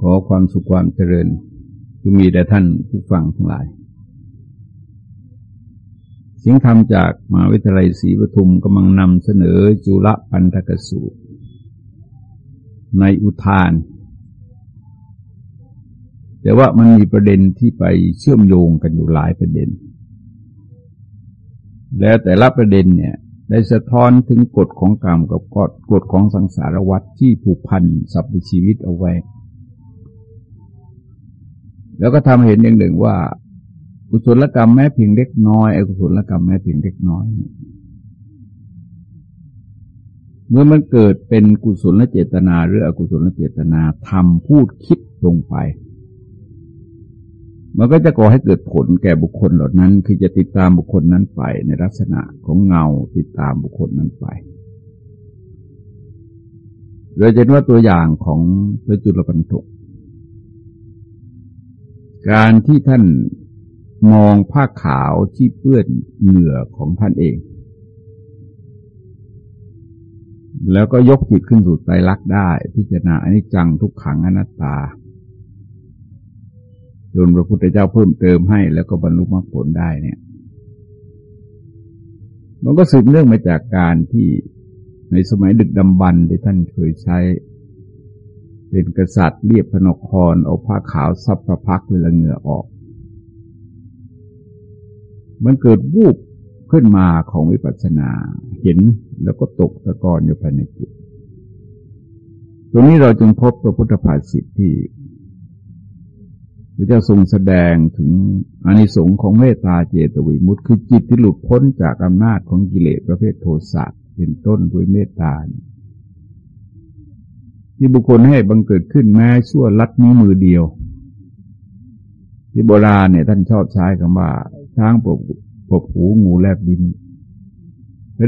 ขอความสุขความเจริญจะมีแด่ท่านผู้ฟังทั้งหลาย เสียงธรรมจากมหาวิทยาลัยศรีปทุมกำลังนำเสนอจุลปันธกสูตร ในอุทาน แต่ว่ามันมีประเด็นที่ไปเชื่อมโยงกันอยู่หลายประเด็น แล้วแต่ละประเด็นเนี่ยได้สะท้อนถึงกฎของกรรมกับกฎกฎของสังสารวัฏที่ผูกพันสัพพชีวิตเอาไว้ แล้วก็ทำเห็นอย่างหนึ่งว่ากุศลกรรมแม้เพียงเล็กน้อยอกุศลกรรมแม้เพียงเล็กน้อย เมื่อมันเกิดเป็นกุศลเจตนา หรืออกุศลเจตนาทำพูดคิดลงไป มันก็จะก่อให้เกิดผลแก่บุคคลเหล่านั้น คือจะติดตามบุคคลนั้นไปในลักษณะของเงาติดตามบุคคลนั้นไปโดยเห็นว่าตัวอย่างของพระจุลปันถก การที่ท่านมองผ้าขาวที่เปื้อนเหงื่อของท่านเอง แล้วก็ยกจิตขึ้นสู่ใจรักได้ พิจารณาอนิจจังทุกขังอนัตตาจนพระพุทธเจ้าเพิ่มเติมให้ แล้วก็บรรลุมรรคผลได้เนี่ย มันก็สืบเนื่องมาจากการที่ในสมัยดึกดำบรรที่ท่านเคยใช้ เป็นกษัตริย์เรียบพนครเอาผ้าขาวซับประพักเวลาเหงื่อออก มันเกิดวูบขึ้นมาของวิปัสสนา เห็นแล้วก็ตกตะกอนอยู่ภายในจิต ตรงนี้เราจึงพบพระพุทธภาษิตที่พระเจ้าทรงแสดงถึงอานิสงส์ของเมตตาเจตวิมุตติคือจิตที่หลุดพ้นจากอำนาจของกิเลสประเภทโทสะเป็นต้นด้วยเมตตา ที่บุคคลให้บังเกิดขึ้นแม้ชั่วลัดนิ้วมือเดียว ที่โบราณเนี่ยท่านชอบใช้คำว่าช้างปบปบหูงูแลบดิน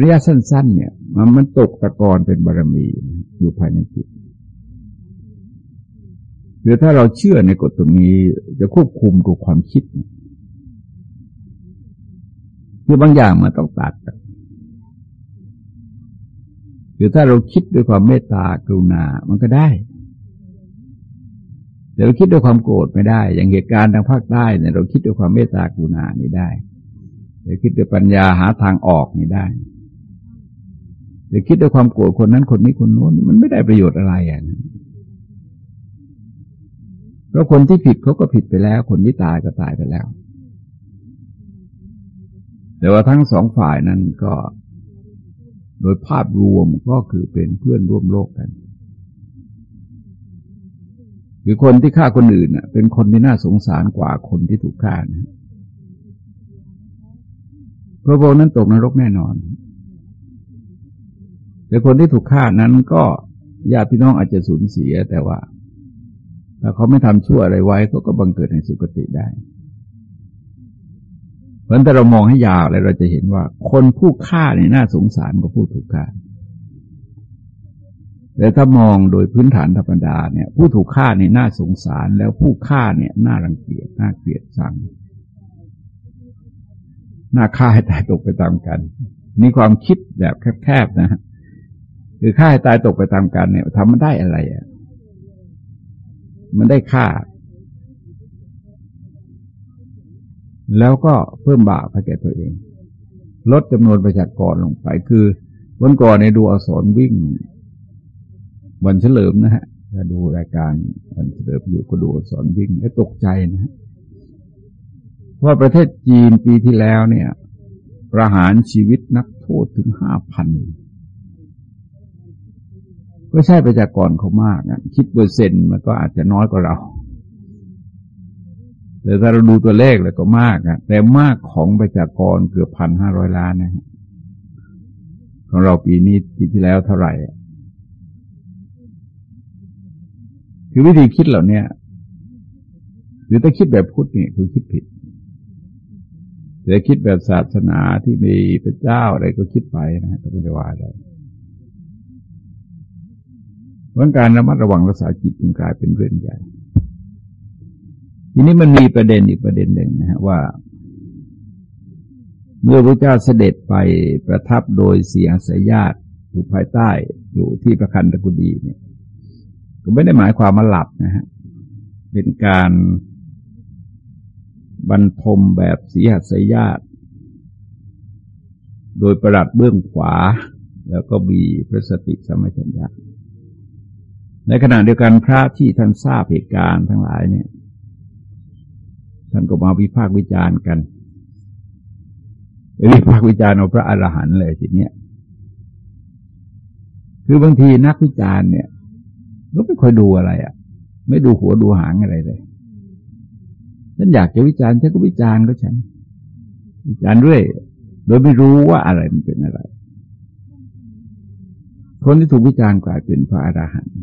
ระยะสั้น ๆ เนี่ย มันมันตกตะกอนเป็นบารมีอยู่ภายในจิตคือถ้าเราเชื่อในกฎตรงนี้จะควบคุมตัวความคิด คือบางอย่างมันต้องตัด คือถ้าเราคิดด้วยความเมตตากรุณา มันก็ได้ แต่เราคิดด้วยความโกรธไม่ได้ อย่างเหตุการณ์ทางภาคใต้เนี่ยเราคิดด้วยความเมตตากรุณานี่ได้เราคิดด้วยปัญญาหาทางออกนี่ได้แต่คิดด้วยความโกรธคนนั้นคนนี้คนโน้น มันไม่ได้ประโยชน์อะไรอะเพราะคนที่ผิดเขาก็ผิดไปแล้ว คนที่ตายก็ตายไปแล้ว แต่ว่าทั้งสองฝ่ายนั้นก็ โดยภาพรวมก็คือเป็นเพื่อนร่วมโลกกัน คือคนที่ฆ่าคนอื่นเป็นคนที่น่าสงสารกว่าคนที่ถูกฆ่านะพระโบนั้นตกนรกแน่นอน แต่คนที่ถูกฆ่านั้นก็ญาติพี่น้องอาจจะสูญเสียแต่ว่า ถ้าเขาไม่ทำชั่วอะไรไว้เขาก็บังเกิดในสุคติได้ เพราะแต่เรามองให้ยาวเลยเราจะเห็นว่า คนผู้ฆ่านี่น่าสงสารกว่าผู้ถูกฆ่าแต่ถ้ามองโดยพื้นฐานธรรมดาเนี่ย ผู้ถูกฆ่าเนี่ยน่าสงสารแล้วผู้ฆ่าเนี่ยน่ารังเกียจน่าเกลียดชังน่าฆ่าให้ตายตกไปตามกัน นี่ความคิดแบบแคบๆนะคือฆ่าให้ตายตกไปตามกันเนี่ยทำมันได้อะไรอะมันได้ฆ่า แล้วก็เพิ่มบาปให้แก่ตัวเอง ลดจำนวนประชากรลงไปคือวันก่อนในดูอักษรวิ่ง วันเฉลิมนะฮะถ้าดูรายการวันเฉลิมอยู่ก็ดูสอนวิ่งแล้วตกใจนะฮะว่าประเทศจีนปีที่แล้วเนี่ย ประหารชีวิตนักโทษถึงห้าพันก็ใช่ประชากรเขามากนะคิดเปอร์เซ็นต์มันก็อาจจะน้อยกว่าเรา แต่ถ้าเราดูตัวเลขแล้วก็มากอะแต่มากของประชากรเกือบพันห้าร้อยล้านนะของเราปีนี้ปีที่แล้วเท่าไหร่คือวิธีคิดเหล่านี้หรือถ้าคิดแบบพุทธนี่คือคิดผิดแต่คิดแบบศาสนาที่มีพระเจ้าอะไรก็คิดไปนะก็ไม่ได้ว่าอะไรเพราะการระมัดระวังรักษาจิตจึงกลายเป็นเรื่องใหญ่ ทีนี้มันมีประเด็นอีกประเด็นหนึ่งนะฮะว่า เมื่อพระเจ้าเสด็จไปประทับโดยเสียงสยญาติอยู่ภายใต้อยู่ที่ประคันตะกุดีเนี่ยก็ไม่ได้หมายความมาหลับนะฮะเป็นการบรรทมแบบเสีหัสยาตโดยประดับเบื้องขวา แล้วก็มีพระสติสมัชัญญาในขณะเดียวกันพระที่ท่านทราบเหตุการณ์ทั้งหลายเนี่ย ท่านก็มาวิพากษ์วิจารณ์กันวิพากษ์วิจารณ์เอาพระอรหันต์เลยทีเนี้ยคือบางทีนักวิจารณ์เนี่ย ก็ไม่ค่อยดูอะไรอะ่ะ ไม่ดูหัวดูหางอะไรเลยฉันอยากจะวิจารณ์ฉันก็วิจารณ์ก็ฉัน วิจารณ์เรื่อยโดยไม่รู้ว่าอะไรมันเป็นอะไร คนที่ถูกวิจารณ์กลายเป็นพระอรหันต์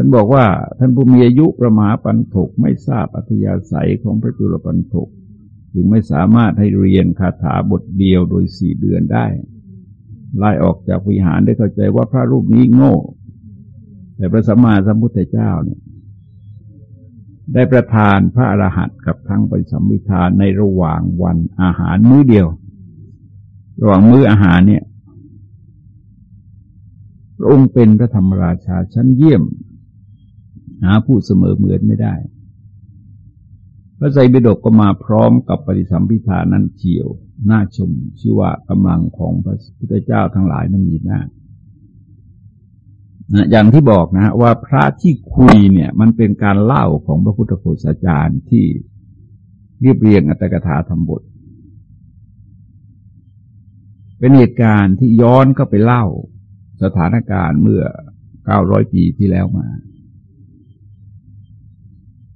ท่านบอกว่าท่านผู้มีอายุประมาปันถกไม่ทราบอัธยาศัยของพระจุลปันถกจึงไม่สามารถให้เรียนคาถาบทเดียวโดยสี่เดือนได้ไล่ออกจากวิหารได้เข้าใจว่าพระรูปนี้โง่ แต่พระสัมมาสัมพุทธเจ้าเนี่ย ได้ประทานพระอรหันต์กับทั้งไปสัมมิทานในระหว่างวันอาหารมื้อเดียว ระหว่างมื้ออาหารเนี่ยพระองค์เป็นพระธรรมราชาชั้นเยี่ยม หาผู้เสมอเหมือนไม่ได้ พระไตรปิฎกก็มาพร้อมกับปฏิสัมพิธานั้นเฉียวน่าชมชื่อว่ากำลังของพระพุทธเจ้าทั้งหลายนั้นมีมากนะอย่างที่บอกนะว่าพระที่คุยเนี่ยมันเป็นการเล่าของพระพุทธโฆษาจารย์ที่เรียบเรียงอัตถกถาธรรมบท เป็นเหตุการณ์ที่ย้อนเข้าไปเล่าสถานการณ์เมื่อเก้าร้อยปีที่แล้วมา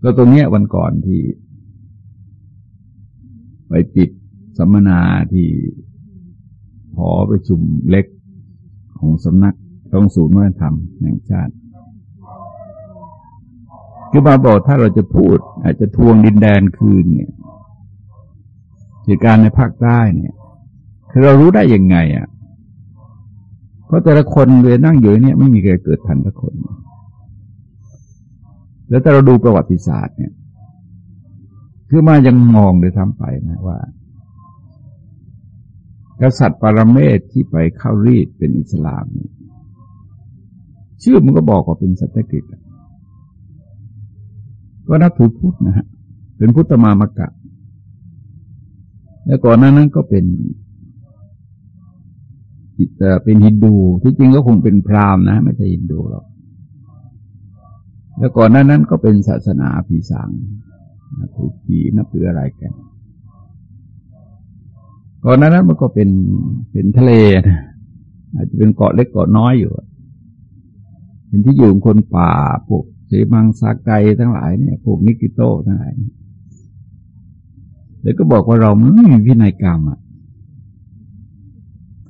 ก็ตรงเนี้ยวันก่อนที่ไปติดสัมมนาที่หอประชุมเล็กของสำนักต้องศูนย์วัฒนธรรมแห่งชาติคือมาบอกถ้าเราจะพูด อาจจะทวงดินแดนคืนเนี่ยเหตุการณ์ในภาคใต้เนี่ย คือเรารู้ได้ยังไง อะ เพราะแต่ละคนเวนั่งอยู่เนี่ยไม่มีใครเกิดทันสักคน แล้วแต่เราดูประวัติศาสตร์เนี่ย คือมายังมองเลยทำไปนะว่า กษัตริย์ปรเมศที่ไปเข้ารีดเป็นอิสลามชื่อมันก็บอกว่าเป็นสัตกิจก็นับถือพุทธนะฮะ เป็นพุทธมามกะ แล้วก่อนนั้นนั้นก็เป็นเป็นฮินดู ที่จริงก็คงเป็นพราหมณ์นะ ไม่ใช่ฮินดูหรอก แล้วก่อนนั้นนั้นก็เป็นศาสนาผีสางนับถือผีนับถืออะไรกัน ก่อนนั้นนั้นมันก็เป็นเป็นทะเลนะอาจจะเป็นเกาะเล็กเกาะน้อยอยู่ เป็นที่อยู่ของคนป่าพวกเสมังสาไกทั้งหลายเนี่ยพวกนิกิโตทั้งหลายแล้วก็บอกว่าเราไม่มีพินัยกรรมอะ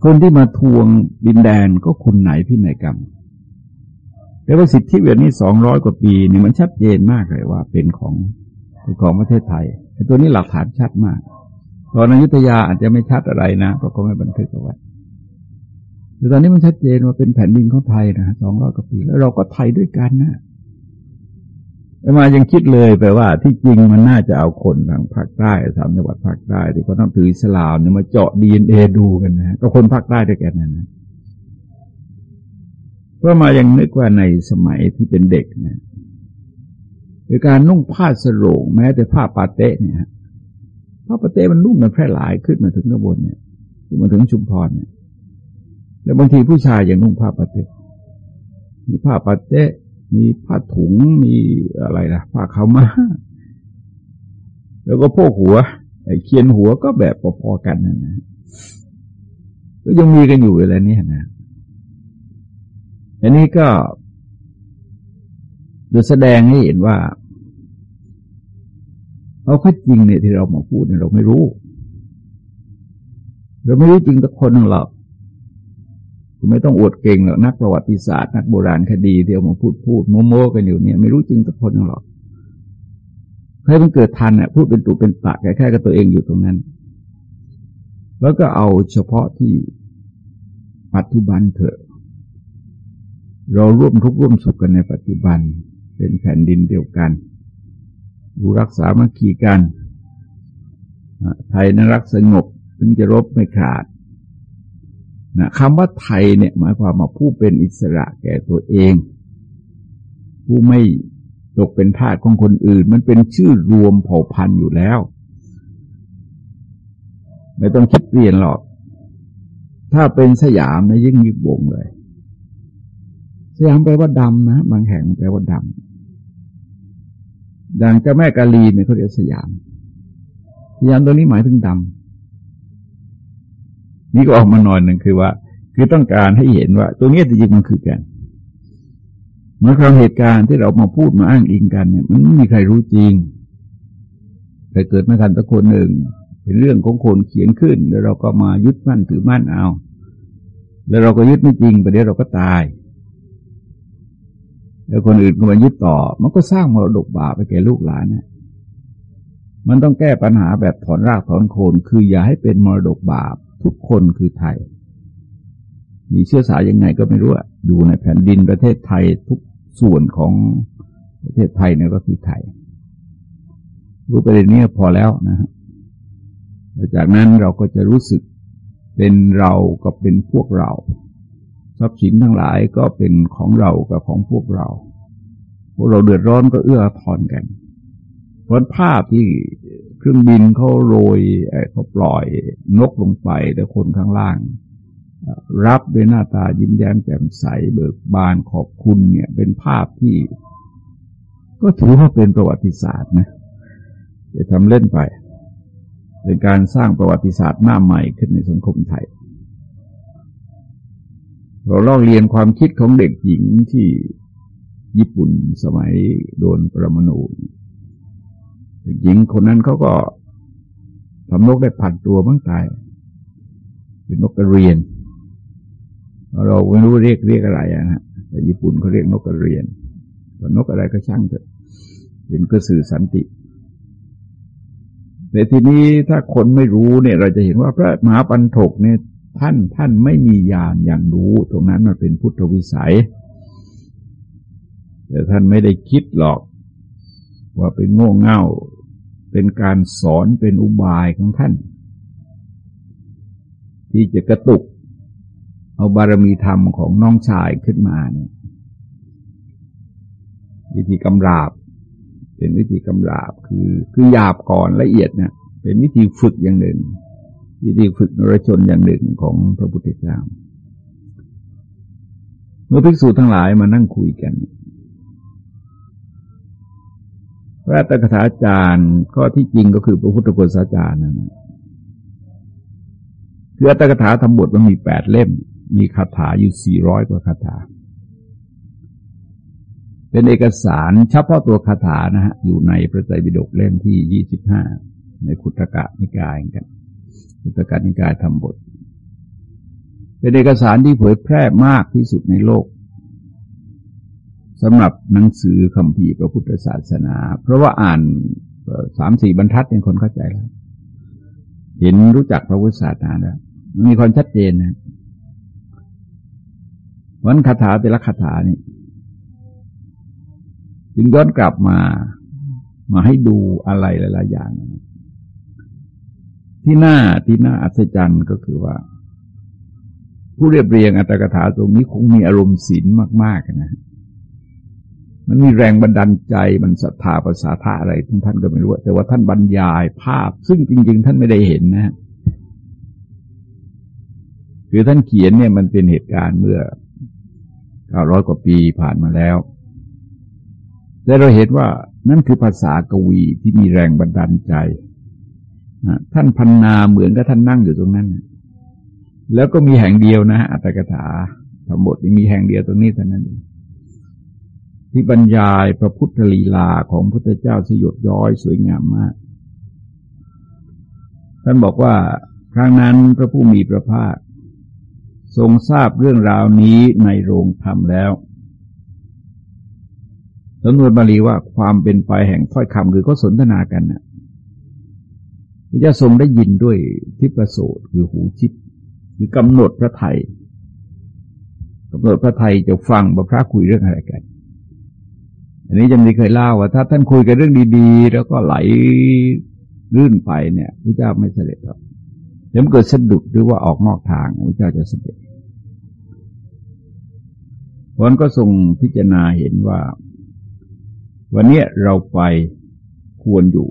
คนที่มาทวงดินแดนก็คุณไหนพินัยกรรม แต่ว่าสิทธิเวียดนี้สองร้อยกว่าปีนี่มันชัดเจนมากเลยว่าเป็นของเป็นของประเทศไทยไอ้ตัวนี้หลักฐานชัดมาก ตอนอยุธยาอาจจะไม่ชัดอะไรนะเพราะเขาไม่บันทึกเอาไว้แต่ตอนนี้มันชัดเจนว่าเป็นแผ่นดินของไทยนะสองร้อยกว่าปี แล้วเราก็ไทยด้วยกันนะมายังคิดเลยไปว่า ที่จริงมันน่าจะเอาคนทางภาคใต้สามจังหวัดภาคใต้ที่เขาต้องถืออิสลามเนี่ยมาเจาะดีเอ็นเอดูกันนะก็คนภาคใต้ด้วยกันนะ นะเพราะมายังนึกว่าในสมัยที่เป็นเด็กเนี่ยคือการนุ่งผ้าสโรงแม้แต่ผ้าปาเต้เนี่ยผ้าปาเต้มันนุ่งมันแพร่หลายขึ้นมาถึงกระบนเนี่ยขึ้นมาถึงชุมพรเนี่ย แล้วบางทีผู้ชายยังนุ่งผ้าปาเต้มีผ้าปาเต้มีผ้าถุงมีอะไรนะผ้าขาวม้าแล้วก็พวกหัวไอ้เคียนหัวก็แบบพอๆกันนะนะก็ยังมีกันอยู่อะไรนี่นะ อันนี้ก็จะแสดงให้เห็นว่าเอาข้อจริงเนี่ยที่เรามาพูดเนี่ยเราไม่รู้ เราไม่รู้จริงทุกคนหรอกไม่ต้องอวดเก่งหรอกนักประวัติศาสตร์ นักโบราณคดีเดียวมาพูดพูดโมโมกันอยู่เนี่ย ไม่รู้จริงทุกคนหรอกใครมันเกิดทันเนี่ยพูดเป็นตุเป็นตะแค่แค่กับตัวเองอยู่ตรงนั้น แล้วก็เอาเฉพาะที่ปัจจุบันเถอะ เราร่วมทุกข์ร่วมสุขกันในปัจจุบัน เป็นแผ่นดินเดียวกันรู้รักษามัคคีกันไทยนั้นรักสงบถึงจะรบไม่ขาดนะคำว่าไทยเนี่ยหมายความว่าผู้เป็นอิสระแก่ตัวเอง ผู้ไม่ตกเป็นทาสของคนอื่น มันเป็นชื่อรวมเผ่าพันธุ์อยู่แล้ว ไม่ต้องคิดเปลี่ยนหรอก ถ้าเป็นสยามนะยิ่งมีวงเลย ยามแปลว่าดำนะบางแห่งแปลว่าดำดังเจ้าแม่กาลีเนี่ยเขาเรียกสยามสยามตัวนี้หมายถึงดำนี่ก็ออกมาหน่อยหนึ่งคือว่า คือต้องการให้เห็นว่า ตัวนี้จริงมันคือกันเมื่อครั้งเหตุการณ์ที่เรามาพูดมาอ้างอิงกันเนี่ย มันไม่มีใครรู้จริงแต่เกิดมาทันตะคนหนึ่ง เป็นเรื่องของคนเขียนขึ้น แล้วเราก็มายึดมั่นถือมั่นเอา แล้วเราก็ยึดไม่จริงไปเดี๋ยวเราก็ตาย แล้วคนอื่นก็มายึดต่อ มันก็สร้างมรดกบาปไปแก่ลูกหลานเนี่ยมันต้องแก้ปัญหาแบบถอนรากถอนโคน คืออย่าให้เป็นมรดกบาป ทุกคนคือไทย มีเชื้อสายยังไงก็ไม่รู้อะอยู่ในแผ่นดินประเทศไทยทุกส่วนของประเทศไทยเนี่ยก็คือไทย รู้ประเด็นนี้พอแล้วนะฮะจากนั้นเราก็จะรู้สึกเป็นเรากับเป็นพวกเรา ทรัพย์สินทั้งหลายก็เป็นของเรากับของพวกเรา พวกเราเดือดร้อนก็เอื้อทอนกันเพราะภาพที่เครื่องบินเขาโรยเขาปล่อยนกลงไปแต่คนข้างล่าง รับด้วยหน้าตายิ้มแย้มแจ่มใสเบิกบานขอบคุณเนี่ย เป็นภาพที่ ก็ถือว่าเป็นประวัติศาสตร์นะจะทำเล่นไป เป็นการสร้างประวัติศาสตร์หน้าใหม่ขึ้นในสังคมไทย เราลอกเรียนความคิดของเด็กหญิงที่ญี่ปุ่นสมัยโดนประมณูเด็กหญิงคนนั้นเขาก็ทำนกได้พันตัวบ้างตาย เป็นนกกระเรียน เราไม่รู้เรียกเรียกอะไรนะแต่ญี่ปุ่นเขาเรียกนกกระเรียนนกอะไรก็ช่างเถอะเป็นกระสือสันติแต่ทีนี้ถ้าคนไม่รู้เนี่ย เราจะเห็นว่าพระมหาปันถกเนี่ย ท่านท่านไม่มีญาณอย่างรู้ ตรงนั้นมันเป็นพุทธวิสัย แต่ท่านไม่ได้คิดหรอก ว่าเป็นโง่เง่า เป็นการสอนเป็นอุบายของท่าน ที่จะกระตุก เอาบารมีธรรมของน้องชายขึ้นมาเนี่ยวิธีกำราบ เป็นวิธีกำราบคือคือหยาบก่อนละเอียดเนะเป็นวิธีฝึกอย่างหนึ่ง วิธีฝึกนรชนอย่างหนึ่งของพระพุทธเจ้า เมื่อภิกษุทั้งหลายมานั่งคุยกัน พระตถาจารย์ก็ที่จริงก็คือพระพุทธโกศาจารย์นะคืออัตถกถาธรรมบทมันมีแปดเล่ม มีคาถาอยู่สี่ร้อยกว่าคาถา เป็นเอกสารเฉพาะตัวคาถานะฮะอยู่ในพระไตรปิฎกเล่มที่ยี่สิบห้าในคุตกะนิกายกัน คุตกะนิกายทำบท เป็นเอกสารที่เผยแพร่มากที่สุดในโลกสำหรับหนังสือคำพีพระพุทธศาสนา เพราะว่าอ่านสามสี่บรรทัดเป็นคนเข้าใจแล้ว เห็นรู้จักพระพุทธศาสนาแล้วมันมีความชัดเจนนะวันคาถาแต่ละคาถานี่จึงย้อนกลับมามาให้ดูอะไรหลาย ๆ อย่าง ที่หน้าที่หน้าอัศจรรย์ก็คือว่า ผู้เรียบเรียงอัตถกถาตรงนี้คงมีอารมณ์ศีลมาก ๆนะ มันมีแรงบันดาลใจมันศรัทธาภาษาท่าอะไรทุกท่านก็ไม่รู้ แต่ว่าท่านบรรยายภาพ ซึ่งจริง ๆ ท่านไม่ได้เห็นนะคือท่านเขียนเนี่ยมันเป็นเหตุการณ์เมื่อเก้าร้อยกว่าปีผ่านมาแล้วแต่เราเห็นว่านั่นคือภาษากวีที่มีแรงบันดาลใจ ท่านพันนาเหมือนกับท่านนั่งอยู่ตรงนั้น แล้วก็มีแห่งเดียวนะอัตถกถาทั้งหมดมีแห่งเดียวตรงนี้เท่านั้นที่บรรยายพระพุทธลีลาของพระเจ้าสยดย้อยสวยงามมาก ท่านบอกว่าครั้งนั้นพระผู้มีพระภาค ทรงทราบเรื่องราวนี้ในโรงธรรมแล้วสำนวนบาลีว่าความเป็นไปแห่งถ้อยคำคือก็สนทนากันนะ พระเจ้าทรงได้ยินด้วยทิพโสตคือหูชิดคือกำหนดพระไทยกำหนดพระไทยจะฟังพระคุยเรื่องอะไรกัน อันนี้จำได้เคยเล่าว่าถ้าท่านคุยกันเรื่องดีๆ แล้วก็ไหลลื่นไปเนี่ยพระเจ้าไม่เสด็จหรอกเดี๋ยวเกิดสะดุดหรือว่าออกนอกทางพระเจ้าจะเสด็จผลก็ทรงพิจารณาเห็นว่า วันนี้เราไปควรอยู่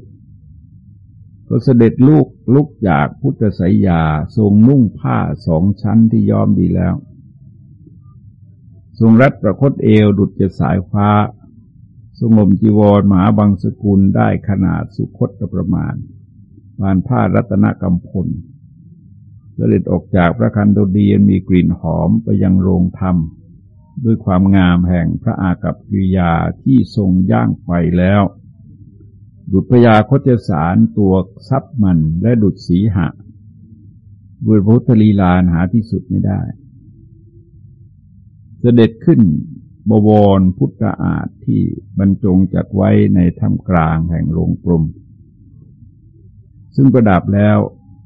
ก็เสด็จลูกลุกจากพุทธสยาทรงนุ่งผ้าสองชั้นที่ย้อมดีแล้ว ทรงรัดประคตเอวดุจจะสายฟ้า ทรงลมจีวรมหาบางสกุลได้ขนาดสุคตประมาณบานผ้ารัตนกำพลเสด็จออกจากพระคันโดดีนมีกลิ่นหอมไปยังโรงธรรม ด้วยความงามแห่งพระอากับกิริยาที่ทรงย่างไปแล้ว ดุจพยาคตสารตัวซับมันและดุจสีหะบุรพุทธลีลานหาที่สุดไม่ได้เสด็จขึ้นบวรพุทธอาฏที่บรรจงจัดไว้ในถ้ำกลางแห่งโรงกลม ซึ่งประดับแล้ว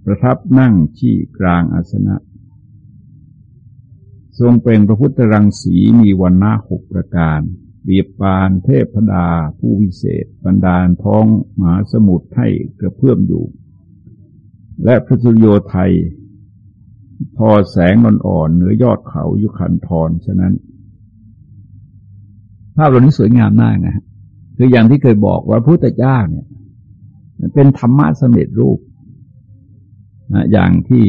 ประทับนั่งที่กลางอาสนะ ทรงเป็นพระพุทธรังสีมีวันนาหกประการ บีบปานเทพดาผู้วิเศษบรรดาลท้องหมาสมุทรให้กระเพื่อมอยู่ และพระสุริโยไทย พอแสงอ่อนๆเหนือยอดเขายุคันทรฉะนั้น ภาพเหล่านี้สวยงามมากนะคืออย่างที่เคยบอกว่าพระพุทธเจ้าเนี่ยเป็นธรรมะสำเร็จรูปนะอย่างที่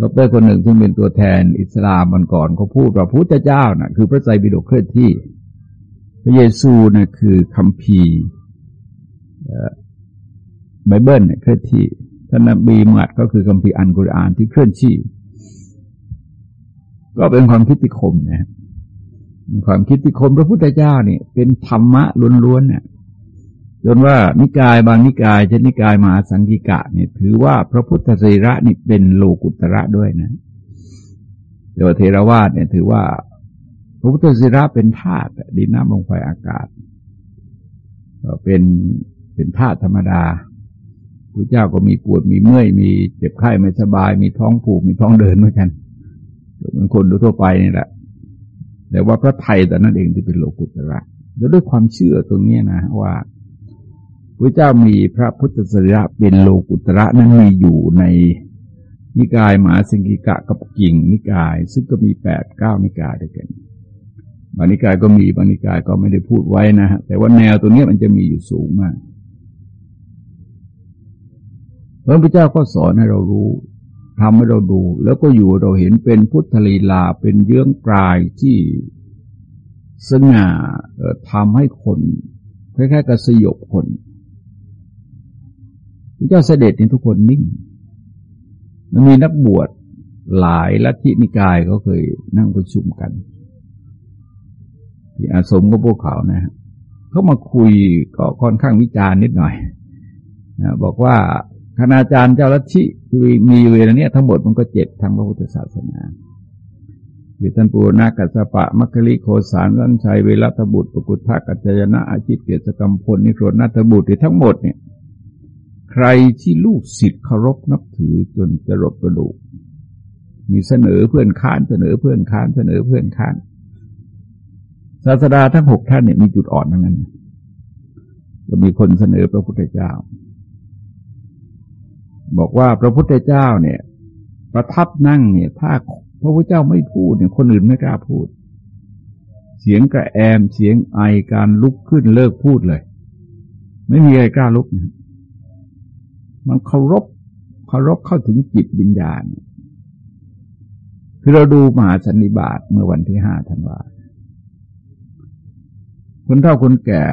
ดรคนหนึ่งซึ่งเป็นตัวแทนอิสลามมันก่อนเขาพูดว่าพระพุทธเจ้านะ่ะ คือพระไตรปิฎกเคลื่อนที่ พระเยซูนะ่ะคือคัมภีร์ไบเบิลเคลื่อนที่ท่านนบีมัดก็คือคัมภีร์อันกุรอานที่เคลื่อนที่ ก็เป็นความคิดที่คมนะความคิดที่คมพระพุทธเจ้าเนี่ยเป็นธรรมะล้วนๆเนี่ย จนว่านิกายบางนิกายเช่นนิกายมหาสังกิกะเนี่ยถือว่าพระพุทธศีระนี่เป็นโลกุตระด้วยนะแต่ว่าเทรวาสเนี่ยถือว่า พระพุทธศีระเป็นธาตุดินน้ำลมไฟอากาศเป็นเป็นธาตุธรรมดาพระเจ้าก็มีปวดมีเมื่อย มีเจ็บไข้ไม่สบาย มีท้องผูกมีท้องเดินเหมือนกันเหมือนคนทั่วไปนี่แหละแต่ว่าพระไทยแต่นั้นเองที่เป็นโลกุตระแล้วด้วยความเชื่อตรงนี้นะว่า พระเจ้ามีพระพุทธสรีระเป็นโลกุตระนั้นมีอยู่ในนิกายมหาสิงกิกะกับกิ่งนิกาย ซึ่งก็มีแปดเก้านิกายด้วยกันบางนิกายก็มีบางนิกายก็ไม่ได้พูดไว้นะฮะแต่ว่าแนวตัวนี้มันจะมีอยู่สูงมากพระพุทธเจ้าก็สอนให้เรารู้ทำให้เราดู แล้วก็อยู่เราเห็นเป็นพุทธลีลาเป็นเยื่องกลายที่สง่าทำให้คนคล้ายๆกับสยบคน เจ้าเสด็จนี่ทุกคนนิ่ง มันมีนักบวชหลายลัทธินิกายก็เคยนั่งประชุมกัน ที่อาสมก็พวกเขานะเขามาคุยก็ค่อนข้างวิจารณ์นิดหน่อยนะบอกว่าคณาจารย์เจ้าลัทธิที่มีเวลาเนี้ยทั้งหมดมันก็เจ็ดทางพระพุทธศาสนาคือท่านปูนากัสปะ มัคคลิโคสารรันชัยเวรัตบุตรปกุทธกัจจยนะอาจิตเกียรติกรรมพลนิโครนัตบุตรทั้งหมดเนี่ย ใครที่ลูกศิษย์เคารพนับถือจนจะรบกระดูก มีเสนอเพื่อนค้านเสนอเพื่อนค้านเสนอเพื่อนค้าน ศาสดาทั้งหกท่านเนี่ยมีจุดอ่อนทั้งนั้นก็มีคนเสนอพระพุทธเจ้า บอกว่าพระพุทธเจ้าเนี่ย ประทับนั่งเนี่ย ถ้าพระพุทธเจ้าไม่พูดเนี่ยคนอื่นไม่กล้าพูด เสียงกระแอมเสียงไอการลุกขึ้นเลิกพูดเลย ไม่มีใครกล้าลุกนะ มันเคารพเคารพเข้าถึงจิตวิญญาณคือเราดูมหาสันนิบาตเมื่อวันที่ห้าธันวาคนเฒ่าคนแก่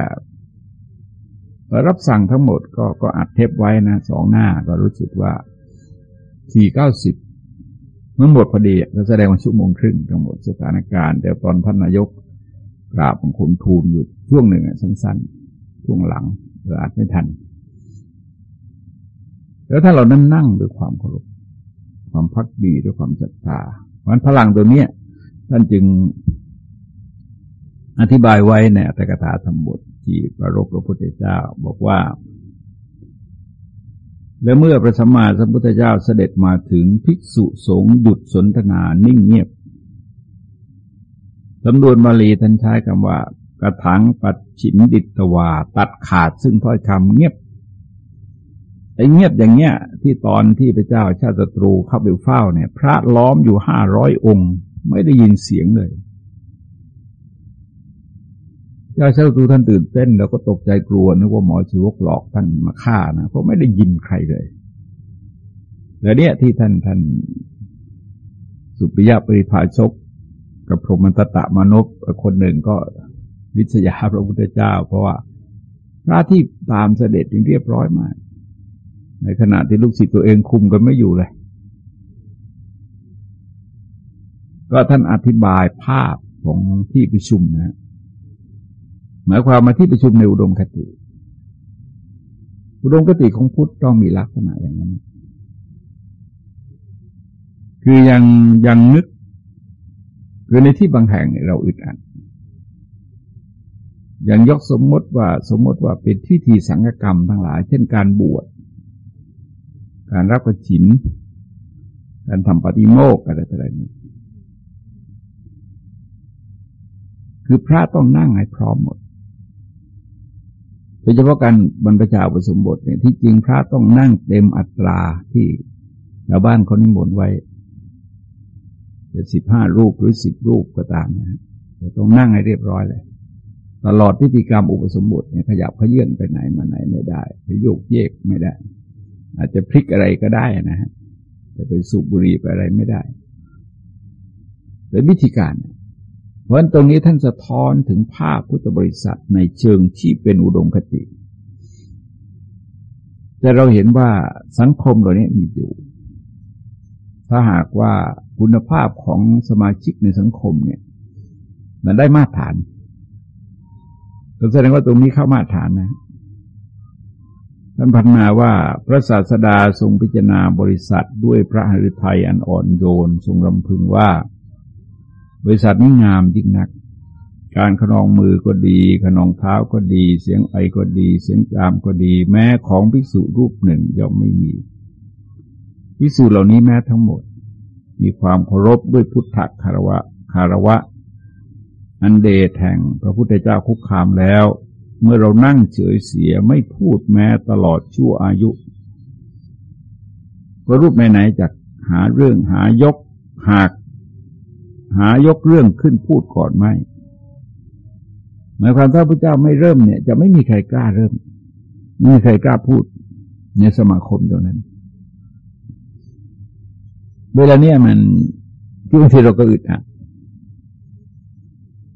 รับสั่งทั้งหมดก็ก็อัดเทปไว้นะสองหน้าก็รู้สึกว่าสี่เก้าสิบมื่อหมดพอดีก็แสดงว่าชั่วโมงครึ่งทั้งหมดสถานการณ์แต่ตอนท่านนายกกราบของคุณทูลอยู่ช่วงหนึ่งสั้นๆ ช่วงหลังเราอัดไม่ทัน แล้วถ้าเรานั่งนั่งด้วยความเคารพความพักดีด้วยความศรัทธามันพลังตัวเนี้ยท่านจึงอธิบายไว้ในอัตถกถาธรรมบทที่ประรบพระพุทธเจ้าบอกว่า และเมื่อพระสัมมาสัมพุทธเจ้าเสด็จมาถึงภิกษุสงฆ์หยุดสนทนานิ่งเงียบสำนวนบาลีท่านใช้คำว่ากระถังปัดฉินดิตวา ตัดขาดซึ่งถ้อยคำเงียบ ไอ้เงียบอย่างเงี้ย ที่ตอนที่พระเจ้าชาติศัตรูเข้าไปเฝ้าเนี่ย พระล้อมอยู่ห้าร้อยองค์ ไม่ได้ยินเสียงเลยยาชาติตรูท่านตื่นเต้น แล้วก็ตกใจกลัวนึกว่าหมอชีวกหลอกท่านมาฆ่านะเพราะไม่ได้ยินใครเลยแล้วเนี่ยที่ท่านท่านสุปิยะปริภาชก กับพรหมตตะมานพคนหนึ่งก็วิทยาพระพุทธเจ้า เพราะว่าพระที่ตามเสด็จยังเรียบร้อยมาก ในขณะที่ลูกศิษย์ตัวเองคุมกันไม่อยู่เลย ก็ท่านอธิบายภาพของที่ประชุมนะหมายความมาที่ประชุมในอุดมคติ อุดมคติของพุทธต้องมีลักษณะอย่างนั้น คือยังยังนึกคือในที่บางแห่งเราอึดอัดอย่างยกสมมติว่าสมมติว่าเป็นพิธีสังฆกรรมทั้งหลาย เช่นการบวช การรับกระฉิน การทำปฏิโมกอะไรต่างๆนี้คือพระต้องนั่งให้พร้อมหมดโดยเฉพาะการบรรพชาอุปสมบทเนี่ยที่จริงพระต้องนั่งเต็มอัตราที่ชาวบ้านเขานิมนต์ไว้จะสิบห้ารูปหรือสิบรูปก็ตามนะจะต้องนั่งให้เรียบร้อยเลย ตลอดพิธีกรรมอุปสมบทเนี่ยขยับขยื่นไปไหนมาไหนไม่ได้ไปโยกเยกไม่ได้ อาจจะพลิกอะไรก็ได้นะฮะจะไปสูบบุหรี่ไปอะไรไม่ได้เป็นวิธีการ เพราะตรงนี้ท่านสะท้อนถึงภาพพุทธบริษัทในเชิงที่เป็นอุดมคติ แต่เราเห็นว่าสังคมเรานี้มีอยู่ ถ้าหากว่าคุณภาพของสมาชิกในสังคมเนี่ย มันได้มาตรฐานแสดงว่าตรงนี้เข้ามาตรฐานนะ ท่านพันนาว่าพระศาสดาทรงพิจารณาบริษัทด้วยพระหฤทัยอันอ่อนโยนทรงรำพึงว่า บริษัทนี้งามยิ่งนัก การขนองมือก็ดีขนองเท้าก็ดี เสียงไอก็ดี เสียงจามก็ดี แม้ของภิกษุรูปหนึ่งย่อมไม่มีภิกษุเหล่านี้แม้ทั้งหมด มีความเคารพด้วยพุทธคารวะคารวะ อันเดชแห่งพระพุทธเจ้าคุกคามแล้ว เมื่อเรานั่งเฉยเสียไม่พูดแม้ตลอดชั่วอายุก็รูปไหนๆจะหาเรื่องหายกหาก หายกเรื่องขึ้นพูดก่อนไม่หมายความถ้าพระเจ้าไม่เริ่มเนี่ย จะไม่มีใครกล้าเริ่มไม่มีใครกล้าพูดในสมาคมตรงนั้น เวลาเนี้ยมันที่บางทีเราก็อึดอัด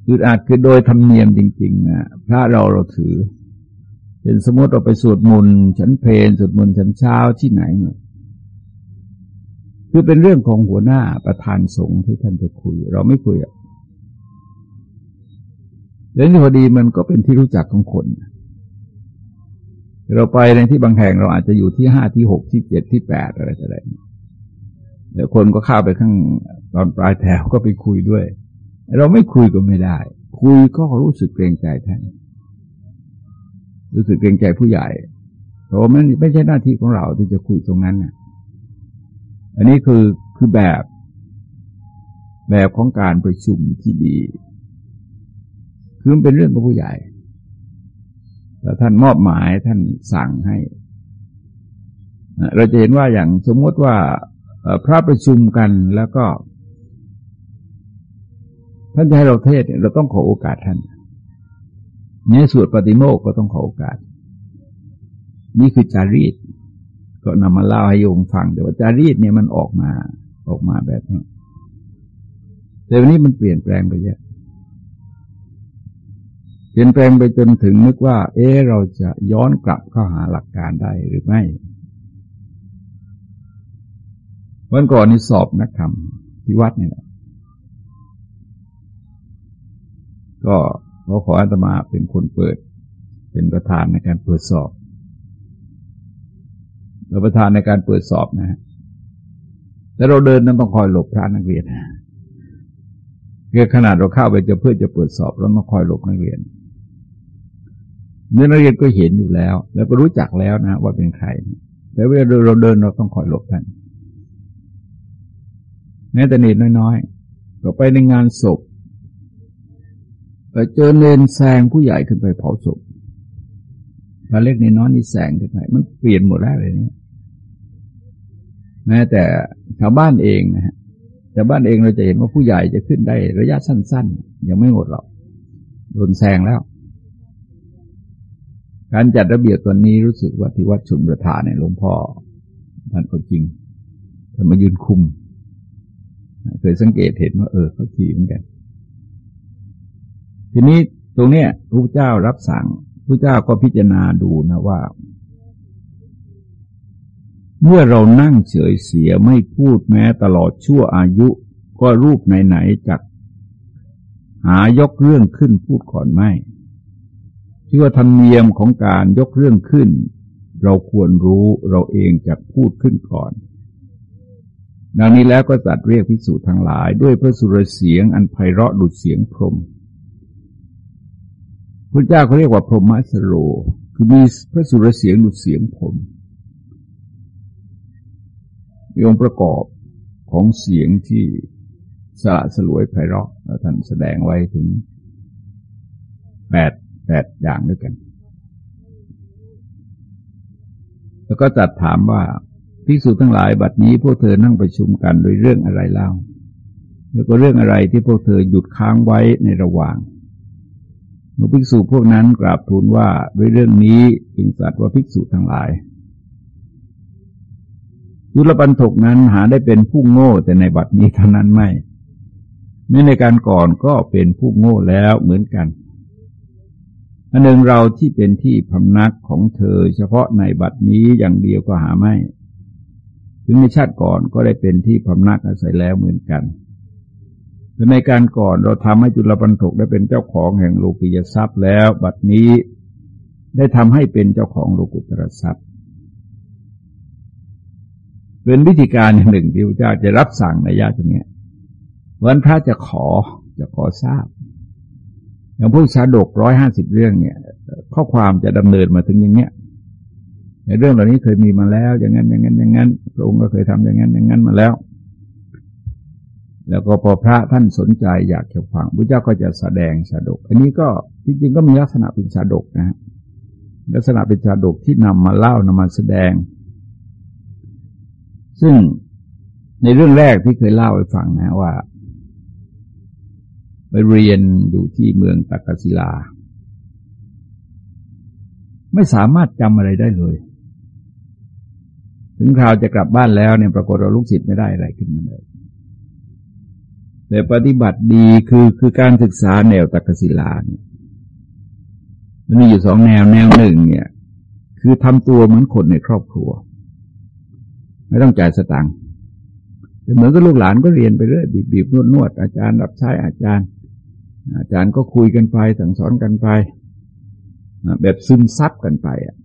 อึดอัดคือโดยธรรมเนียมจริงๆนะพระเราเราถือ เป็นสมมติเราไปสวดมนต์ฉันเพลนสวดมนต์ฉันเช้าที่ไหนเนี่ยคือเป็นเรื่องของหัวหน้าประธานสงฆ์ที่ท่านจะคุย เราไม่คุยอะเรื่องที่พอดีมันก็เป็นที่รู้จักของคน เราไปในที่บางแห่งเราอาจจะอยู่ที่ห้าที่หกที่เจ็ดที่แปดอะไรต่ออะไรแล้วคนก็เข้าไปข้างตอนปลายแถวก็ไปคุยด้วย เราไม่คุยก็ไม่ได้ คุยก็รู้สึกเกรงใจท่าน รู้สึกเกรงใจผู้ใหญ่ เพราะมันไม่ใช่หน้าที่ของเราที่จะคุยตรงนั้นนะอันนี้คือคือแบบแบบของการประชุมที่ดี คือมันเป็นเรื่องของผู้ใหญ่แต่ท่านมอบหมายท่านสั่งให้ เราจะเห็นว่าอย่างสมมติว่าพระประชุมกันแล้วก็ ท่านจะให้เราเทศเนี่ยเราต้องขอโอกาสท่านเนี่สวดปฏิโมกก็ต้องขอโอกาส นี่คือจารีต ก็นำมาเล่าให้โยมฟังแต่ว่าจารีตเนี่ยมันออกมาออกมาแบบนี้แต่วันนี้มันเปลี่ยนแปลงไปเยอะเปลี่ยนแปลงไปจนถึงนึกว่า เออเราจะย้อนกลับเข้าหาหลักการได้หรือไม่ วันก่อนนี้สอบนักธรรมที่วัดนี่แหละ ก็ขออาตมาเป็นคนเปิด เป็นประธานในการเปิดสอบเราประธานในการเปิดสอบนะฮะแต่เราเดินนั้นต้องคอยหลบพระนักเรียนคือขนาดเราเข้าไปจะเพื่อจะเปิดสอบเราต้องคอยหลบนักเรียนเนื้อนักเรียนก็เห็นอยู่แล้ว แล้วก็รู้จักแล้วนะว่าเป็นใครแต่เวลาเราเดินเราต้องคอยหลบท่านแม้แต่นิดน้อยๆก็ไปในงานศพ เจอเลนแซงผู้ใหญ่ขึ้นไปเผาศพมาเล็กในน้อยนี่แสงขึ้นไปมันเปลี่ยนหมดแล้วเลยเนี่ยแม้แต่ชาวบ้านเองนะฮะชาวบ้านเองเราจะเห็นว่าผู้ใหญ่จะขึ้นได้ระยะสั้น ๆ ยังไม่หมดหรอกโดนแซงแล้ว การจัดระเบียบตัวนี้รู้สึกว่าที่วัดชุมประธานเนี่ยหลวงพ่อท่านก็จริงท่านมายืนคุม เคยสังเกตเห็นว่าเออเขาทีเหมือนกัน ทีนี้ตรงเนี้ยพระเจ้ารับสั่งพระเจ้าก็พิจารณาดูนะว่า เมื่อเรานั่งเฉยเสียไม่พูดแม้ตลอดชั่วอายุก็รูปไหนๆจากหายกเรื่องขึ้นพูดก่อนไม่ชื่อว่าธรรมเนียมของการยกเรื่องขึ้น เราควรรู้เราเองจะพูดขึ้นก่อน ดังนี้แล้วก็จัดเรียกพิสูจน์ทั้งหลาย ด้วยพระสุรเสียงอันไพเราะดุดเสียงพรม พระเจ้าเขาเรียกว่าพรหมสโร คือมีพระสุรเสียงดุดเสียงพรมมีองค์ประกอบของเสียงที่สละสลวยไพเราะท่านแสดงไว้ถึงแปดแปดอย่างด้วยกัน แล้วก็จัดถามว่าภิกษุทั้งหลายบัดนี้พวกเธอนั่งประชุมกันโดยเรื่องอะไรเล่า แล้วก็เรื่องอะไรที่พวกเธอหยุดค้างไว้ในระหว่าง เมื่อภิกษุพวกนั้นกราบทูลว่าด้วยเรื่องนี้จึงสัตว์ว่าภิกษุทั้งหลายยุลปันถกนั้นหาได้เป็นผู้โง่แต่ในบัดนี้เท่านั้นไม่ไม่ในการก่อนก็เป็นผู้โง่แล้วเหมือนกันอันหนึ่งเราที่เป็นที่พำนักของเธอ เฉพาะในบัดนี้อย่างเดียวก็หาไม่ ถึงในชาติก่อนก็ได้เป็นที่พำนักอาศัยแล้วเหมือนกัน แต่ในการก่อนเราทำให้จุลปันถกได้เป็นเจ้าของแห่งโลกิยทรัพย์แล้ว บัดนี้ได้ทำให้เป็นเจ้าของโลกุตรทรัพย์ เป็นวิธีการอย่างหนึ่งที่พระเจ้าจะรับสั่งในญาตินี้วันพระจะขอจะขอทราบ อย่างพวกชาดกร้อยห้าสิบเรื่องเนี่ย ข้อความจะดำเนินมาถึงอย่างเนี้ยในเรื่องเหล่านี้เคยมีมาแล้ว อย่างนั้นอย่างนั้นอย่างนั้นพระองค์ก็เคยทำอย่างนั้นอย่างนั้นมาแล้ว แล้วก็พอพระท่านสนใจอยากจะฟังพระเจ้าก็จะแสดงชาดก อันนี้ก็จริงๆก็มีลักษณะเป็นชาดกนะฮะลักษณะเป็นชาดกที่นำมาเล่านำมาแสดง ซึ่งในเรื่องแรกที่เคยเล่าให้ฟังนะว่า ไปเรียนอยู่ที่เมืองตักกศิลา ไม่สามารถจำอะไรได้เลย ถึงคราวจะกลับบ้านแล้วเนี่ยปรากฏเราลูกศิษย์ไม่ได้อะไรขึ้นมาเลย แต่ปฏิบัติดีคือคือการศึกษาแนวตักศิลาเนี่ยมันมีอยู่สองแนวแนวหนึ่งเนี่ย คือทำตัวเหมือนคนในครอบครัว ไม่ต้องจ่ายสตังค์แต่เหมือนกับลูกหลานก็เรียนไปเรื่อยบีบๆนวดๆอาจารย์รับใช้อาจารย์ อาจารย์ก็คุยกันไปสั่งสอนกันไปแบบซึมซับกันไปอะ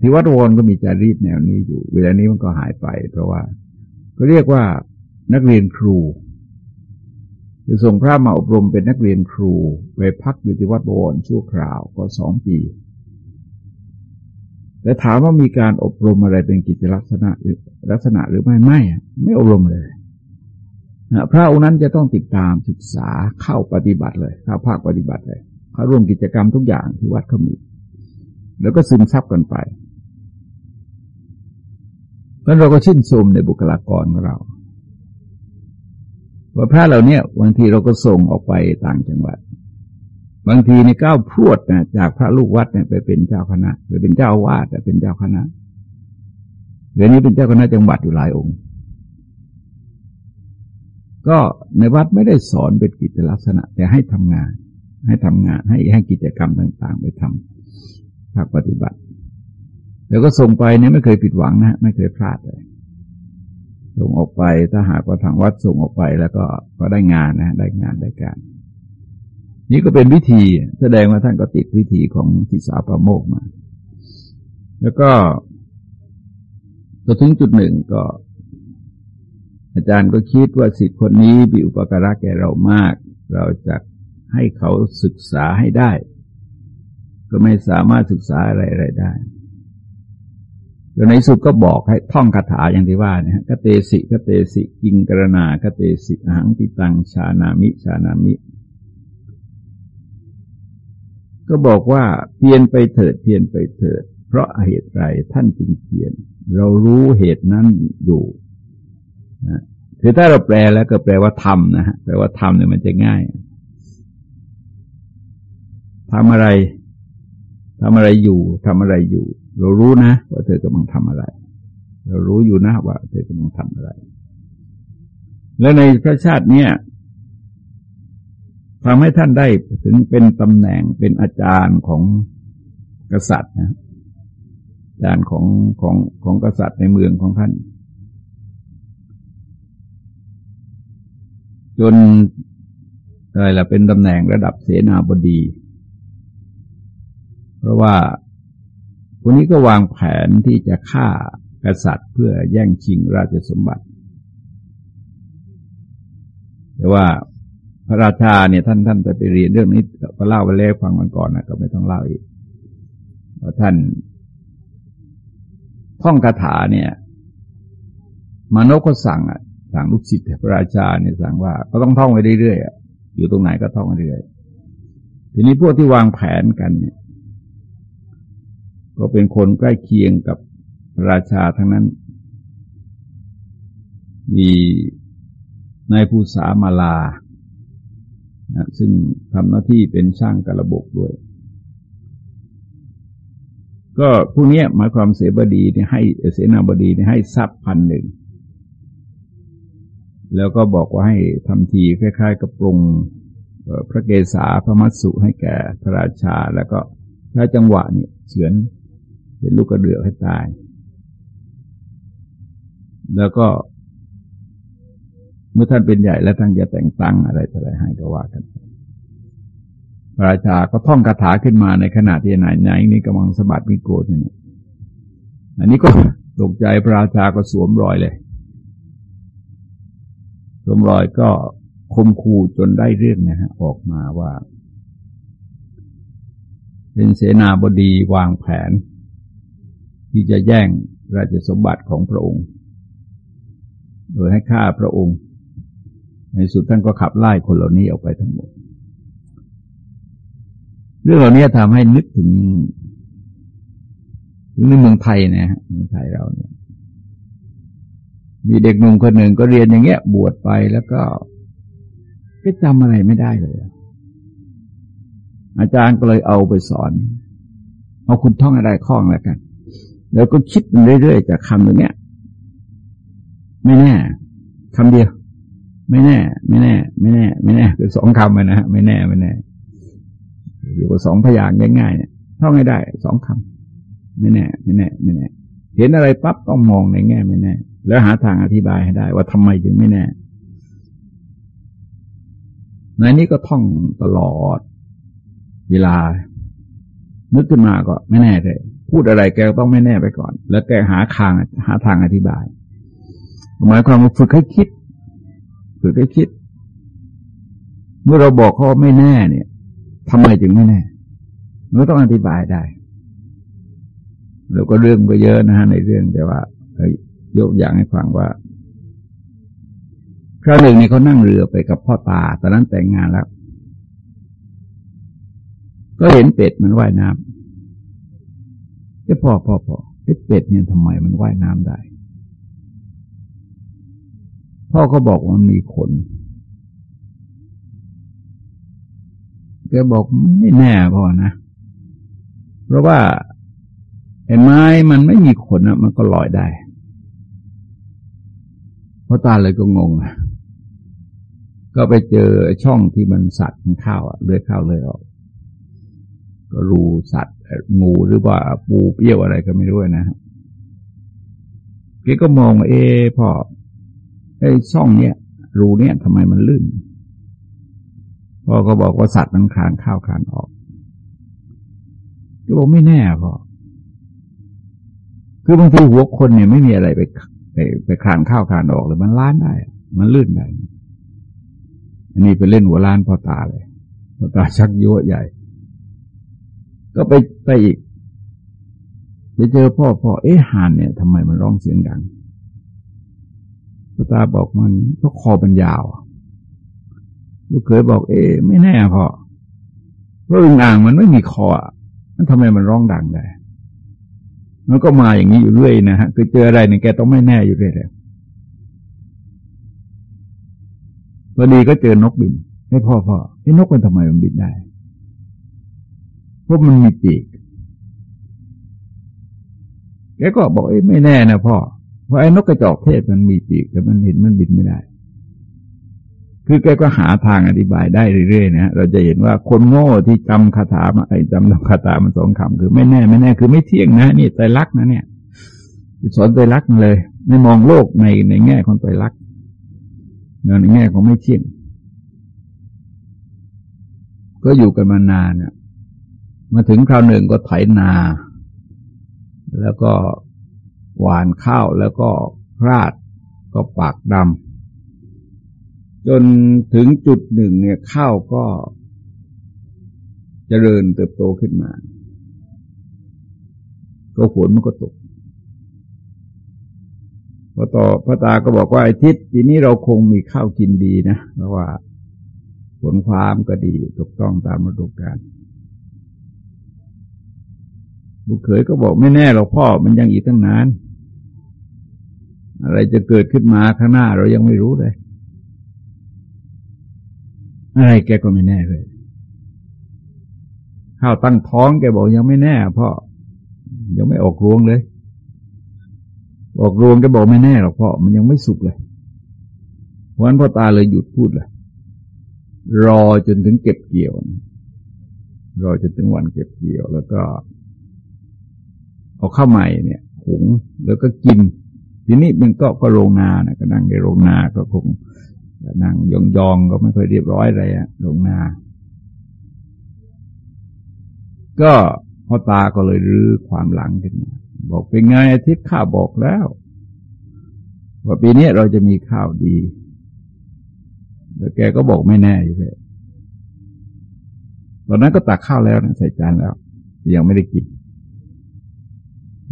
ที่วัดวนก็มีจารีตแนวนี้อยู่ เวลานี้มันก็หายไป เพราะว่า ก็เรียกว่า นักเรียนครูจะส่งพระมาอบรมเป็นนักเรียนครูไปพักอยู่ที่วัดบวรชั่วคราวก็สองปี แต่ถามว่ามีการอบรมอะไรเป็นกิจลักษณะลักษณะหรือไม่ไม่ ไม่อบรมเลยพระองค์นั้นจะต้องติดตามศึกษาเข้าปฏิบัติเลยเข้าภาคปฏิบัติเลยเขาร่วมกิจกรรมทุกอย่างที่วัดเขามีแล้วก็ซึมซับกันไปแล้วเราก็ชื่นชมในบุคลากรของเรา ว่าพระเหล่านี้บางทีเราก็ส่งออกไปต่างจังหวัด บางทีในก้าวพรวดนะจากพระลูกวัดเนี่ยไปเป็นเจ้าคณะ ไปเป็นเจ้าวาดแต่เป็นเจ้าคณะเดี๋ยวนี้เป็นเจ้าคณะจังหวัดอยู่หลายองค์ ก็ในวัดไม่ได้สอนเป็นกิจลักษณะ แต่ให้ทำงาน ให้ทำงาน ให้ให้กิจกรรมต่าง ๆ ไปทำภาคปฏิบัติ แล้วก็ส่งไปเนี่ยไม่เคยผิดหวังนะไม่เคยพลาดเลย ส่งออกไปถ้าหากว่าทางวัดส่งออกไปแล้วก็ก็ได้งานนะได้งานได้การ นี่ก็เป็นวิธีแสดงว่าท่านก็ติดวิธีของทิสาประโมกมา แล้วก็พอถึงจุดหนึ่งก็ อาจารย์ก็คิดว่าสิทธิคนนี้มีอุปการะแก่เรามาก เราจะให้เขาศึกษาให้ได้ ก็ไม่สามารถศึกษาอะไรอะไรได้ จนในสุดก็บอกให้ท่องคาถาอย่างที่ว่าเนี่ยกเตสิกเตสิกิงกรณากเตสิหังปิตังชานามิชานามิ ก็บอกว่าเพียนไปเถิดเพียนไปเถิด เพราะเหตุไรท่านจึงเพียน เรารู้เหตุนั้นอยู่นะคือถ้าเราแปลแล้วก็แปลว่าทำนะฮะแปลว่าทำเนี่ยมันจะง่ายทำอะไรทำอะไรอยู่ทำอะไรอยู่ เรารู้นะ ว่าเธอกำลังทำอะไร เรารู้อยู่นะว่าเธอกำลังทำอะไร และในพระชาติเนี้ยทำให้ท่านได้ถึงเป็นตำแหน่งเป็นอาจารย์ของกษัตริย์นะอาจารย์ของของของกษัตริย์ในเมืองของท่าน จนอะไรล่ะเป็นตำแหน่งระดับเสนาบดี เพราะว่า คนนี้ก็วางแผนที่จะฆ่ากษัตริย์เพื่อแย่งชิงราชสมบัติ แต่ว่าพระราชาเนี่ยท่านท่านจะไปเรียนเรื่องนี้ก็เล่าไปแล้วฟังมันก่อนนะก็ไม่ต้องเล่าอีกว่าท่านท่องคาถาเนี่ย มานกก็สั่งอะสั่งลูกศิษย์พระราชาเนี่ยสั่งว่าก็ต้องท่องไปเรื่อยๆอยู่ตรงไหนก็ท่องไปเรื่อยทีนี้พวกที่วางแผนกันเนี่ย ก็เป็นคนใกล้เคียงกับราชาทั้งนั้น มีนายภูษามาลานะซึ่งทำหน้าที่เป็นช่างกระบบด้วย ก็ผู้นี้หมายความเสบดีเนี่ยให้เสนาบดีเนี่ยให้ทรัพย์พันหนึ่ง แล้วก็บอกว่าให้ทำทีคล้าย ๆ กับปรุงพระเกศาพระมัสสุให้แก่พระราชาแล้วก็ถ้าจังหวะเนี่ยเฉือน เป็นลูกกระเดือกให้ตาย แล้วก็ เมื่อท่านเป็นใหญ่แล้วท่านจะแต่งตั้งอะไรอะไรให้ก็ว่ากันพระราชาก็ท่องคาถาขึ้นมาในขณะที่นายนายนี่กำลังสะบัดมิโกดนี่อันนี้ก็ตกใจพระราชาก็สวมรอยเลยสวมรอยก็คมคู่จนได้เรื่องนะฮะออกมาว่า เป็นเสนาบดีวางแผน ที่จะแย่งราชสมบัติของพระองค์ โดยให้ฆ่าพระองค์ ในสุดท่านก็ขับไล่คนเหล่านี้ออกไปทั้งหมด เรื่องเหล่านี้ทำให้นึกถึง ถึงในเมืองไทยนะฮะเมืองไทยเราเนี่ย มีเด็กหนุ่มคนหนึ่งก็เรียนอย่างเงี้ย บวชไปแล้วก็ก็จำอะไรไม่ได้เลย อาจารย์ก็เลยเอาไปสอน เอาคุณท่องอะไรคล้องแล้วกัน แล้วก็คิดมันเรื่อยๆจากคำตรงเนี้ย ไม่แน่คำเดียว ไม่แน่ ไม่แน่ ไม่แน่ ไม่แน่คือสองคำนะฮะไม่แน่ไม่แน่อยู่กับสองพยางง่ายๆเนี่ยท่องให้ได้สองคำไม่แน่ ไม่แน่ ไม่แน่ เห็นอะไรปั๊บต้องมองในแง่ไม่แน่ แล้วหาทางอธิบายให้ได้ ว่าทำไมถึงไม่แน่ในนี้ก็ท่องตลอด เวลานึกขึ้นมาก็ไม่แน่เลย พูดอะไรแกต้องไม่แน่ไปก่อน แล้วแกหาทางหาทางอธิบายหมายความว่าฝึกให้คิด ฝึกให้คิด เมื่อเราบอกเขาไม่แน่เนี่ยทำไมจึงไม่แน่เราต้องอธิบายได้ แล้วก็เรื่องก็เยอะนะฮะในเรื่องแต่ว่ายกอย่างให้ฟังว่าครั้งหนึ่งนี่เขานั่งเรือไปกับพ่อตา ตอนนั้นแต่งงานแล้ว ก็เห็นเป็ดมันว่ายน้ำ ไอ้พ่อพ่อพ่อไอ้เป็ดเนี่ยทำไมมันว่ายน้ำได้ พ่อก็บอกว่ามันมีขนแกบอกมันไม่แน่พ่อนะ เพราะว่าไอ้ไม้มันไม่มีขนอะมันก็ลอยได้พ่อตาเลยก็งงก็ไปเจอช่องที่มันสัตว์มันเข้าอะเลื่อยเข้าเลยออก ก็รูสัตว์ งูหรือว่าปูเปี้ยวอะไรก็ไม่รู้นะครับแกก็มองเอพ่อไอ้ช่องเนี้ยรูเนี้ยทำไมมันลื่นพ่อก็บอกว่าสัตว์มันคลานเข้าคลานออกก็บอกไม่แน่พ่อคือบางทีหัวคนเนี่ยไม่มีอะไรไปไปไปคลานเข้าคลานออกเลยมันล้านได้ มันลื่นได้ อันนี้ไปเล่นหัวล้านพ่อตาเลยพ่อตาชักยั่วใหญ่ ก็ไปไปอีกไปเจอพ่อพ่อเอ๊ะหานเนี่ยทำไมมันร้องเสียงดังพ่อตาบอกมันเพราะคอมันยาว ลูกเคยบอกเอ๊ไม่แน่พ่อเพราะอึงอ่างมันไม่มีคอมันทำไมมันร้องดังได้มันก็มาอย่างนี้อยู่เรื่อยนะฮะคือเจออะไรเนี่ยแกต้องไม่แน่อยู่เรื่อยเลยพอดีก็เจอนกบินให้พ่อพ่อไอ้นกมันทำไมมันบินได้ เพราะมันมีปีกแกก็บอกเอ้ไม่แน่นะพ่อเพราะไอ้นกกระจอกเทศมันมีปีก แต่มันเห็นมันบินไม่ได้ คือแกก็หาทางอธิบายได้เรื่อยๆนะเราจะเห็นว่าคนโง่ที่จำคาถามาไอ้จำคาถามันสองคำคือไม่แน่ไม่แน่คือไม่เที่ยงนะนี่ใจรักนะเนี่ยสอนใจรักเลยไม่มองโลกในในแง่ของใจรักในแง่ของไม่เที่ยง ก็อยู่กันมานานเนี่ย มาถึงคราวหนึ่งก็ไถนา แล้วก็หวานข้าวแล้วก็ราดก็ปากดำจนถึงจุดหนึ่งเนี่ยข้าวก็จเจริญเติบโตขึ้นมา ก็ฝนมันก็ตกพอต่อพระตาก็บอกว่าไอ้ทิศทีนี้เราคงมีข้าวกินดีนะเพราะว่าผลความก็ดีถูกต้องตามฤดูกาล ลูกเขยก็บอกไม่แน่หรอกพ่อมันยังอีกตั้งนาน อะไรจะเกิดขึ้นมาข้างหน้าเรายังไม่รู้เลย อะไรแกก็ไม่แน่เลยข้าวตั้งท้องแกบอกยังไม่แน่พ่อ ยังไม่ออกรวงเลย ออกรวงแกบอกไม่แน่หรอกพ่อมันยังไม่สุกเลยเพราะนั้นพ่อตาเลยหยุดพูดเลยรอจนถึงเก็บเกี่ยว รอจนถึงวันเก็บเกี่ยวแล้วก็ เอาข้าวใหม่เนี่ยหุงแล้วก็กิน ทีนี้มันก็ก็โรงนานะก็นั่งในโรงนาก็คงนั่งยองยองก็ไม่ค่อยเรียบร้อยอะไรอะโรงนา ก็พ่อตาก็เลยรื้อความหลังขึ้นมาบอกเป็นไงอาทิตย์ข้าบอกแล้ว ว่าปีนี้เราจะมีข้าวดีแล้วแกก็บอกไม่แน่อยู่เลยตอนนั้นก็ตักข้าวแล้วนะใส่จานแล้ว ยังไม่ได้กิน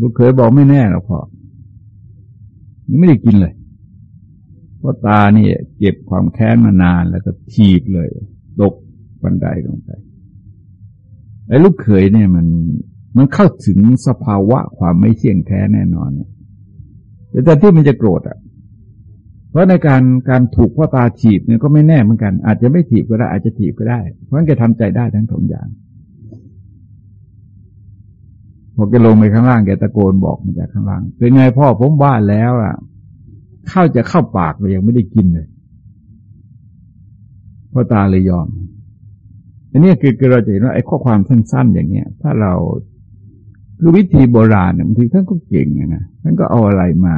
ลูกเคยบอกไม่แน่หรอกพ่อยังไม่ได้กินเลยเพราะตาเนี่ยเก็บความแค้นมานานแล้วก็ทีบเลยตกบันไดลงไปไอ้ลูกเขยเนี่ยมันมันเข้าถึงสภาวะความไม่เที่ยงแท้แน่นอนเนี่ยแต่ที่มันจะโกรธอะ เพราะในการการถูกพ่อตาถีบเนี่ยก็ไม่แน่เหมือนกัน อาจจะไม่ถีบก็ได้อาจจะถีบก็ได้ เพราะงั้นแกทำใจได้ทั้งสองอย่าง พอแกลงไปข้างล่างแกตะโกนบอกมาจากข้างล่าง เป็นไงพ่อผมว่าแล้วอะข้าวจะเข้าปากเลยยังไม่ได้กินเลยพ่อตาเลยยอม อันนี้คือเราจะเห็นว่าไอ้ข้อความสั้นๆอย่างเงี้ย ถ้าเราคือวิธีโบราณเนี่ยบางทีท่านก็เก่งนะท่านก็เอาอะไรมา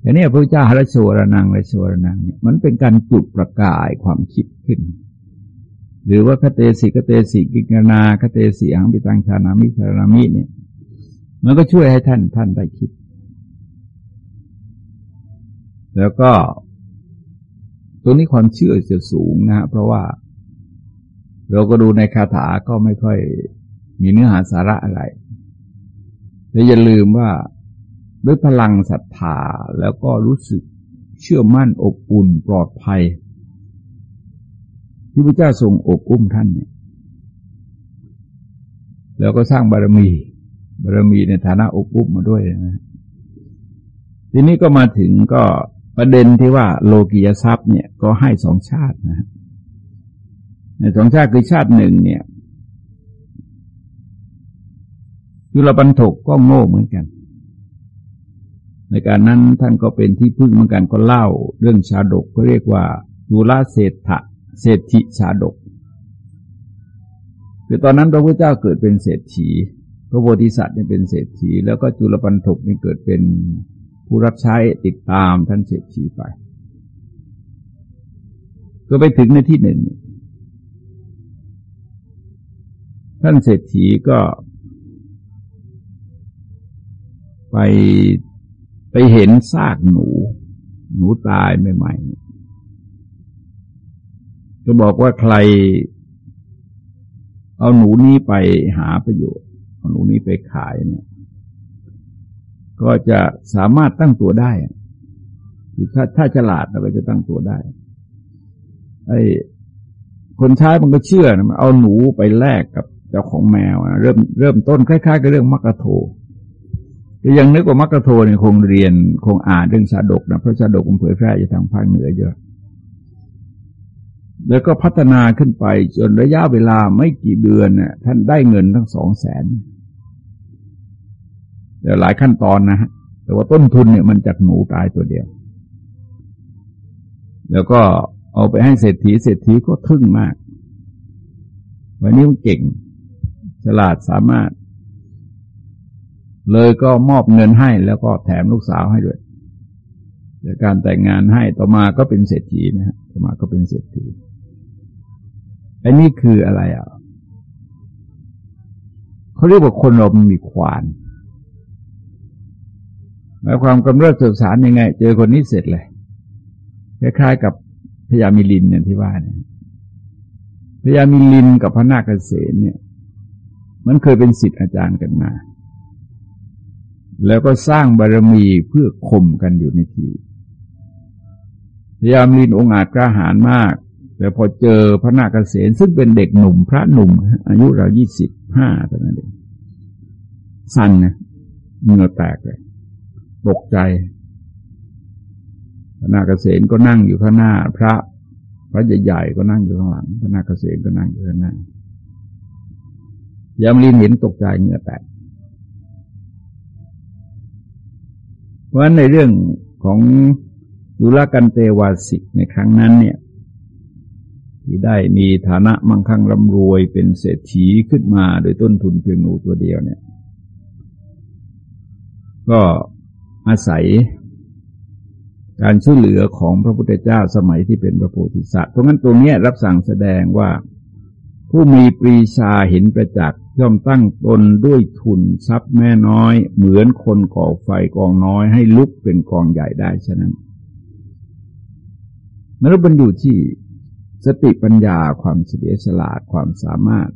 อย่างนี้พระเจ้าฮรโชรนังไรโชรนังเนี่ยมันเป็นการจุดประกายความคิดขึ้น หรือว่าคเตสิคเตสิกิกนาคเตสิอังปิตังชานามิชานามิเนี่ยมันก็ช่วยให้ท่านท่านได้คิด แล้วก็ตรงนี้ความเชื่อจะสูงนะฮะเพราะว่าเราก็ดูในคาถาก็ไม่ค่อยมีเนื้อหาสาระอะไรแต่อย่าลืมว่าด้วยพลังศรัทธาแล้วก็รู้สึกเชื่อมั่นอบอุ่นปลอดภัย ที่พระเจ้าทรงอบอุ้มท่านเนี่ย แล้วก็สร้างบารมี บารมีในฐานะอบอุ้มมาด้วยนะ ทีนี้ก็มาถึงก็ประเด็นที่ว่าโลกียทรัพย์เนี่ยก็ให้สองชาตินะในสองชาติคือชาติหนึ่งเนี่ยยุลปันถกก็โง่เหมือนกัน ในการนั้นท่านก็เป็นที่พึ่งเหมือนกันก็เล่าเรื่องชาดกก็เรียกว่ายุลเศรษฐะ เศรษฐิชาดก คือตอนนั้นพระพุทธเจ้าเกิดเป็นเศรษฐี พระโพธิสัตว์เนี่ยเป็นเศรษฐี แล้วก็จุลปันถกนี่เกิดเป็นผู้รับใช้ติดตามท่านเศรษฐีไป ก็ไปถึงในที่หนึ่ง ท่านเศรษฐีก็ ไปไปเห็นซากหนู หนูตายใหม่ๆ ก็บอกว่าใคร เอาหนูนี้ไปหาประโยชน์ เอาหนูนี้ไปขายเนี่ย ก็จะสามารถตั้งตัวได้คือถ้าถ้าฉลาดเราก็จะตั้งตัวได้ ไอ้คนใช้มันก็เชื่อนะมันเอาหนูไปแลกกับเจ้าของแมวเริ่มเริ่มต้นคล้ายๆกับเรื่องมักกะโทก็ยังนึกว่ามักกะโทเนี่ยคงเรียนคงอ่านเรื่องชาดกนะเพราะชาดกมันเผยแพร่อยู่ทางภาคเหนือเยอะ แล้วก็พัฒนาขึ้นไปจนระยะเวลาไม่กี่เดือนน่ะท่านได้เงินทั้งสองแสนแต่หลายขั้นตอนนะฮะแต่ว่าต้นทุนเนี่ยมันจากหนูตายตัวเดียว แล้วก็เอาไปให้เศรษฐีเศรษฐีก็ทึ่งมาก วันนี้มันเก่ง ฉลาดสามารถ เลยก็มอบเงินให้แล้วก็แถมลูกสาวให้ด้วยจากการแต่งงานให้ต่อมาก็เป็นเศรษฐีนะฮะต่อมาก็เป็นเศรษฐี อันนี้คืออะไรอะเขาเรียกว่าคนเรามีควานหมายความกำเริบสืบสารยังไง เจอคนนี้เสร็จเลยคล้ายๆกับพญามิลินเนี่ยที่ว่าเนี่ยพญามิลินกับพระนาคเษนเนี่ย มันเคยเป็นสิทธิ์อาจารย์กันมา แล้วก็สร้างบารมีเพื่อข่มกันอยู่ในทีพญามิลินองอาจกล้าหาญมาก แต่พอเจอพระนาคเษนซึ่งเป็นเด็กหนุ่มพระหนุ่ม อายุเรายี่สิบห้าตอนนั้นเองสั่นนะเงื่อแตกเลยตกใจ พระนาคเษนก็นั่งอยู่ข้างหน้า พระพระใหญ่ๆก็นั่งอยู่ข้างหลัง พระนาคเษนก็นั่งอยู่ข้างหน้ายามลินเห็นตกใจเงื่อแตก เพราะฉะนั้นในเรื่องของดุลกันเตวาสิกในครั้งนั้นเนี่ย ที่ได้มีฐานะมั่งคั่งร่ำรวยเป็นเศรษฐีขึ้นมาโดยต้นทุนเพียงหนูตัวเดียวเนี่ย ก็อาศัยการช่วยเหลือของพระพุทธเจ้าสมัยที่เป็นพระโพธิสัตว์เพราะงั้นตรงนี้รับสั่งแสดงว่าผู้มีปรีชาเห็นประจักษ์ย่อมตั้งตนด้วยทุนทรัพย์แม่น้อย เหมือนคนก่อไฟกองน้อยให้ลุกเป็นกองใหญ่ได้ฉะนั้นมันเป็นอยู่ที่ สติปัญญาความเฉลียวฉลาดความสามารถ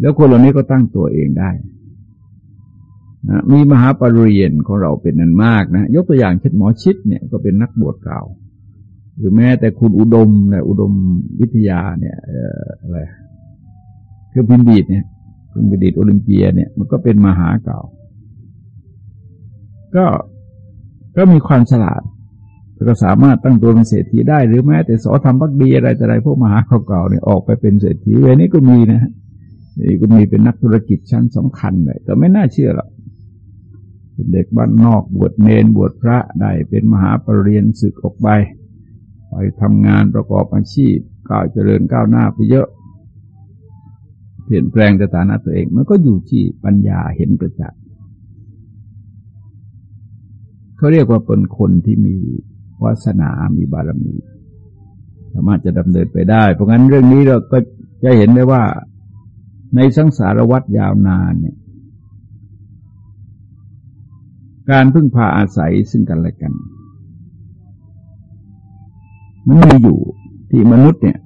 แล้วคนเหล่านี้ก็ตั้งตัวเองได้นะมีมหาปรริญญาของเราเป็นนันมากนะ ยกตัวอย่างเช่นหมอชิดเนี่ยก็เป็นนักบวชเก่า หรือแม้แต่คุณอุดมเนี่ยอุดมวิทยาเนี่ยอะไรคือพิมดีดเนี่ยพิมดีดโอลิมเปียเนี่ยมันก็เป็นมหาเก่า ก็ก็มีความฉลาด ก็สามารถตั้งตัวเป็นเศรษฐีได้ หรือแม้แต่สอทำพักดีอะไรแต่ไรพวกมหาเก่าๆเนี่ยออกไปเป็นเศรษฐีเวนี้ก็มีนะนี่ก็มีเป็นนักธุรกิจชั้นสำคัญเลยแต่ไม่น่าเชื่อหรอกเป็นเด็กบ้านนอกบวชเนนบวชพระได้เป็นมหาปรริญญาศึกออกไปไปทำงานประกอบอาชีพก้าวเจริญก้าวหน้าไปเยอะ เปลี่ยนแปลงสถานะตัวเอง มันก็อยู่ที่ปัญญาเห็นประจักษ์เขาเรียกว่าเป็นคนที่มี วาสนามีบารมีสามารถจะดำเนินไปได้ เพราะงั้นเรื่องนี้เราก็จะเห็นได้ว่าในสังสารวัฏยาวนานเนี่ย การพึ่งพาอาศัยซึ่งกันและกัน มันมีอยู่ที่มนุษย์เนี่ย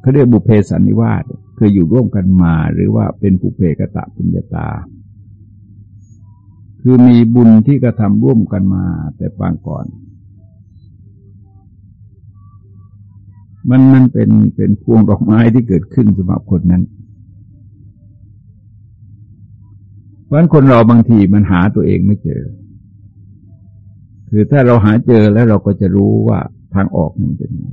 เขาเรียกบุเพสันนิวาสเคยอยู่ร่วมกันมาหรือว่าเป็นปุเพกตะปุญญาตา คือมีบุญที่กระทำร่วมกันมาแต่ปางก่อน มันมันเป็นเป็นพวงดอกไม้ที่เกิดขึ้นสำหรับคนนั้น เพราะฉะนั้นคนเราบางทีมันหาตัวเองไม่เจอ คือถ้าเราหาเจอแล้วเราก็จะรู้ว่าทางออกมันเป็นยังไง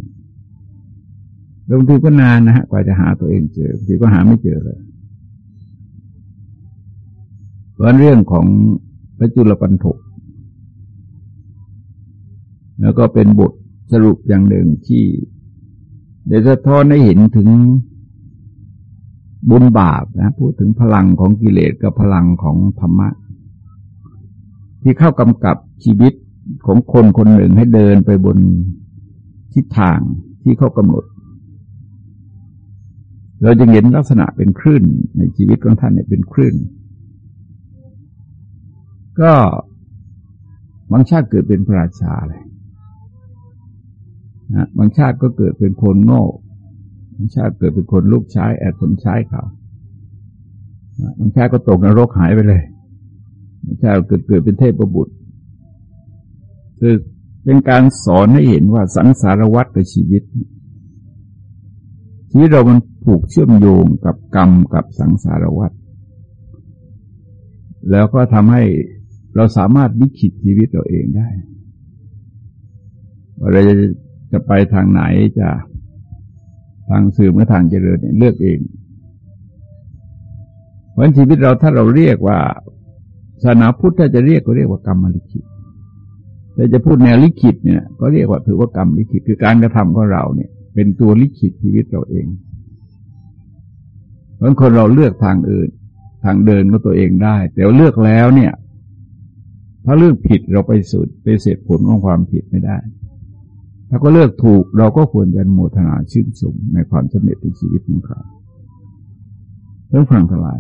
บางทีก็นานนะฮะกว่าจะหาตัวเองเจอบางทีก็หาไม่เจอเลยเพราะเรื่องของพระจุลปันถกแล้วก็เป็นบทสรุปอย่างหนึ่งที่ เดี๋ยวจะท้อนให้เห็นถึงบุญบาปนะพูดถึงพลังของกิเลสกับพลังของธรรมะ ที่เข้ากำกับชีวิตของคนคนหนึ่งให้เดินไปบนทิศทางที่เขากำหนด เราจะเห็นลักษณะเป็นคลื่นในชีวิตของท่านเนี่ยเป็นคลื่น ก็บางชาติเกิดเป็นพระราชาเลย นะบางชาติก็เกิดเป็นคนโง่ บางชาติเกิดเป็นคนลูกชายแอบคนใช้เขาบางชาติก็ตกนรกหายไปเลยบางชาติเกิดเกิดเป็นเทพประบุตร คือเป็นการสอนให้เห็นว่าสังสารวัฏกับชีวิต ชีวิตเรามันผูกเชื่อมโยงกับกรรมกับสังสารวัฏแล้วก็ทำให้เราสามารถวิคิดชีวิตเราเองได้เราจะ จะไปทางไหนจะทางสื่อเมื่อทางเจริญเนี่ยเลือกเองเพราะชีวิตเราถ้าเราเรียกว่าศาสนาพุทธถ้าจะเรียกก็เรียกว่ากรรมลิขิตแต่จะพูดแนวลิขิตเนี่ย ก็เรียกว่าถือว่ากรรมลิขิตคือการกระทำของเราเนี่ย เป็นตัวลิขิตชีวิตเราเองบางคนเราเลือกทางอื่น ทางเดินก็ตัวเองได้ แต่เลือกแล้วเนี่ย ถ้าเลือกผิดเราไปสุดไปเสร็จผลของความผิดไม่ได้ ถ้าก็เลือกถูกเราก็ควรจะโมทนาชื่นชมในความสำเร็จในชีวิตของเขาเรื่องฟังทลาย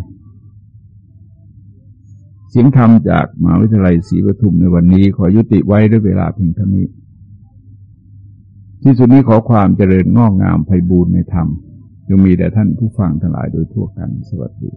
เสียงธรรมจากมหาวิทยาลัยศรีปทุมในวันนี้ขอยุติไว้ด้วยเวลาเพียงเท่านี้ ที่สุดนี้ขอความเจริญงอกงามไพบูรณ์ในธรรมจงมีแด่ท่านผู้ฟังทั้งหลายโดยทั่วกันสวัสดี